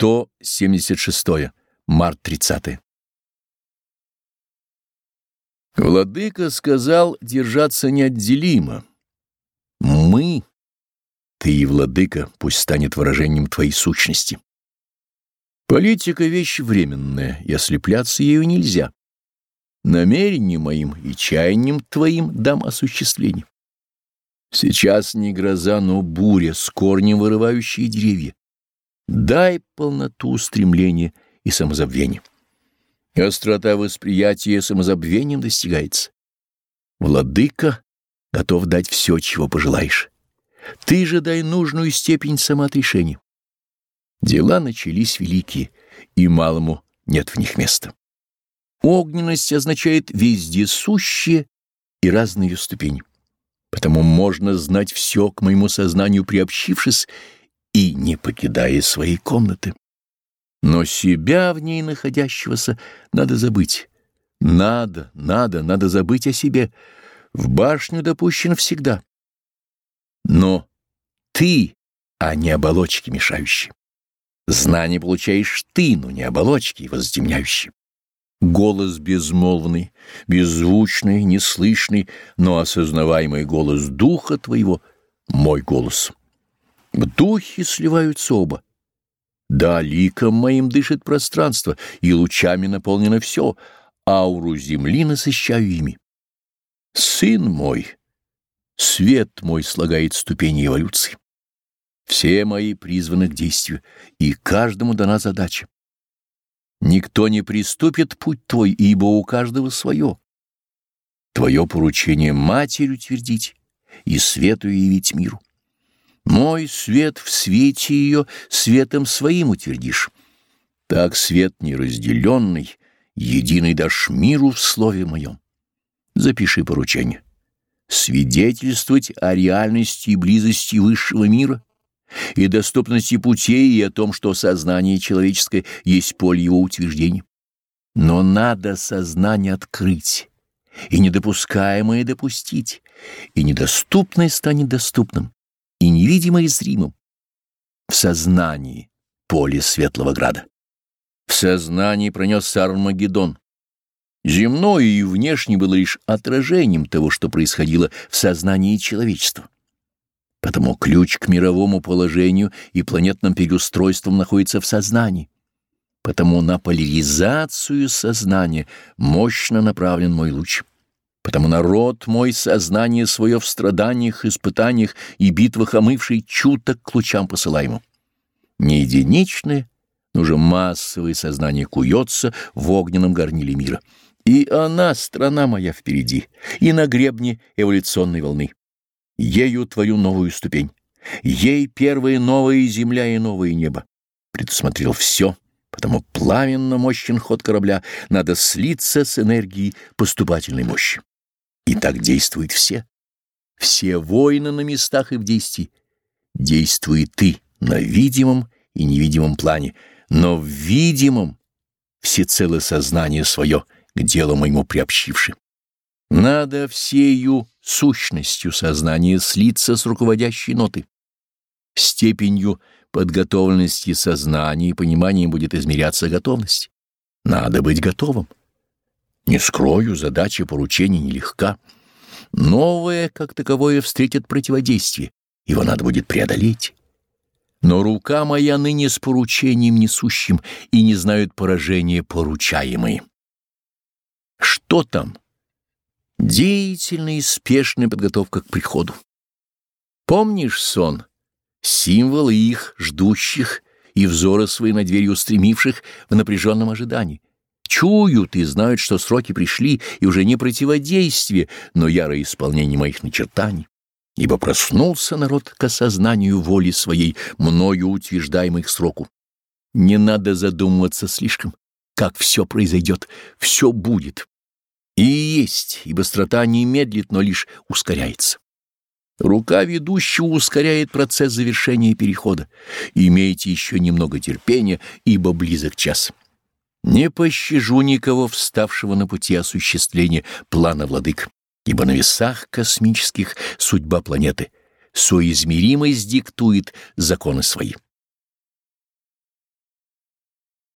176. Март 30. Владыка сказал держаться неотделимо. Мы, ты и владыка, пусть станет выражением твоей сущности. Политика — вещь временная, и ослепляться ею нельзя. Намерением моим и чаянием твоим дам осуществление. Сейчас не гроза, но буря, с корнем вырывающие деревья. Дай полноту устремления и самозабвения. Острота восприятия самозабвением достигается. Владыка готов дать все, чего пожелаешь. Ты же дай нужную степень самоотрешения. Дела начались великие, и малому нет в них места. Огненность означает вездесущие и разные ступени. Потому можно знать все к моему сознанию приобщившись и не покидая своей комнаты. Но себя в ней находящегося надо забыть. Надо, надо, надо забыть о себе. В башню допущен всегда. Но ты, а не оболочки мешающие. Знание получаешь ты, но не оболочки воздемняющие. Голос безмолвный, беззвучный, неслышный, но осознаваемый голос духа твоего — мой голос. В духе сливаются оба. Да, ликом моим дышит пространство, и лучами наполнено все, ауру земли насыщаю ими. Сын мой, свет мой слагает ступени эволюции. Все мои призваны к действию, и каждому дана задача. Никто не приступит путь твой, ибо у каждого свое. Твое поручение матерью твердить и свету явить миру. Мой свет в свете ее светом своим утвердишь. Так свет неразделенный, единый дашь миру в слове моем. Запиши поручение. Свидетельствовать о реальности и близости высшего мира и доступности путей и о том, что сознание человеческое есть поле его утверждений. Но надо сознание открыть, и недопускаемое допустить, и недоступное станет доступным и невидимое зримым. В сознании поле Светлого Града. В сознании пронесся Армагеддон. Земное и внешне было лишь отражением того, что происходило в сознании человечества. Потому ключ к мировому положению и планетным переустройствам находится в сознании. Потому на поляризацию сознания мощно направлен мой луч. Потому народ мой сознание свое в страданиях, испытаниях и битвах омывший чуток к лучам посылаемым. Не единичное, но уже массовое сознание куется в огненном горниле мира. И она, страна моя, впереди, и на гребне эволюционной волны. Ею твою новую ступень, ей первая новая земля и новое небо. Предусмотрел все, потому пламенно мощен ход корабля, надо слиться с энергией поступательной мощи. И так действуют все. Все воины на местах и в действии. Действуй ты на видимом и невидимом плане, но в видимом всецело сознание свое к делу моему приобщивши. Надо всею сущностью сознания слиться с руководящей нотой. Степенью подготовленности сознания и понимания будет измеряться готовность. Надо быть готовым. Не скрою, задача поручения нелегка. Новое, как таковое, встретит противодействие. Его надо будет преодолеть. Но рука моя ныне с поручением несущим, и не знают поражения поручаемые. Что там? Деятельная и спешная подготовка к приходу. Помнишь сон? Символы их, ждущих, и взоры свои на дверь устремивших в напряженном ожидании чуют и знают, что сроки пришли, и уже не противодействие, но ярое исполнение моих начертаний. Ибо проснулся народ к осознанию воли своей, мною утверждаемых к сроку. Не надо задумываться слишком, как все произойдет, все будет. И есть, и быстрота не медлит, но лишь ускоряется. Рука ведущего ускоряет процесс завершения перехода. Имейте еще немного терпения, ибо близок час. Не пощажу никого, вставшего на пути осуществления плана владык, ибо на весах космических судьба планеты соизмеримость диктует законы свои.